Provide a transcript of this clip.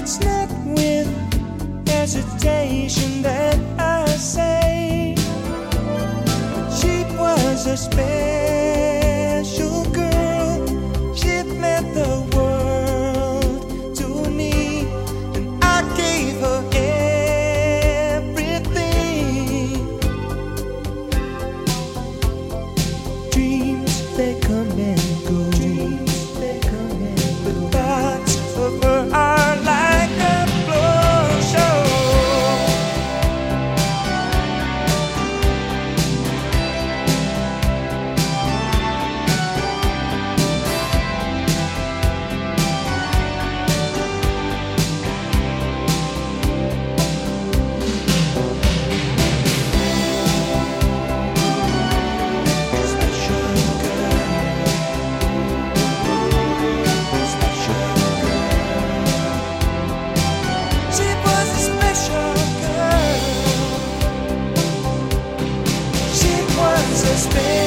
It's not with hesitation that I say she was a spell. Jesus, baby.